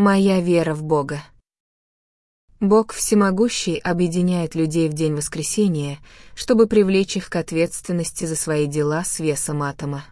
Моя вера в Бога. Бог всемогущий объединяет людей в день воскресения, чтобы привлечь их к ответственности за свои дела с весом атома.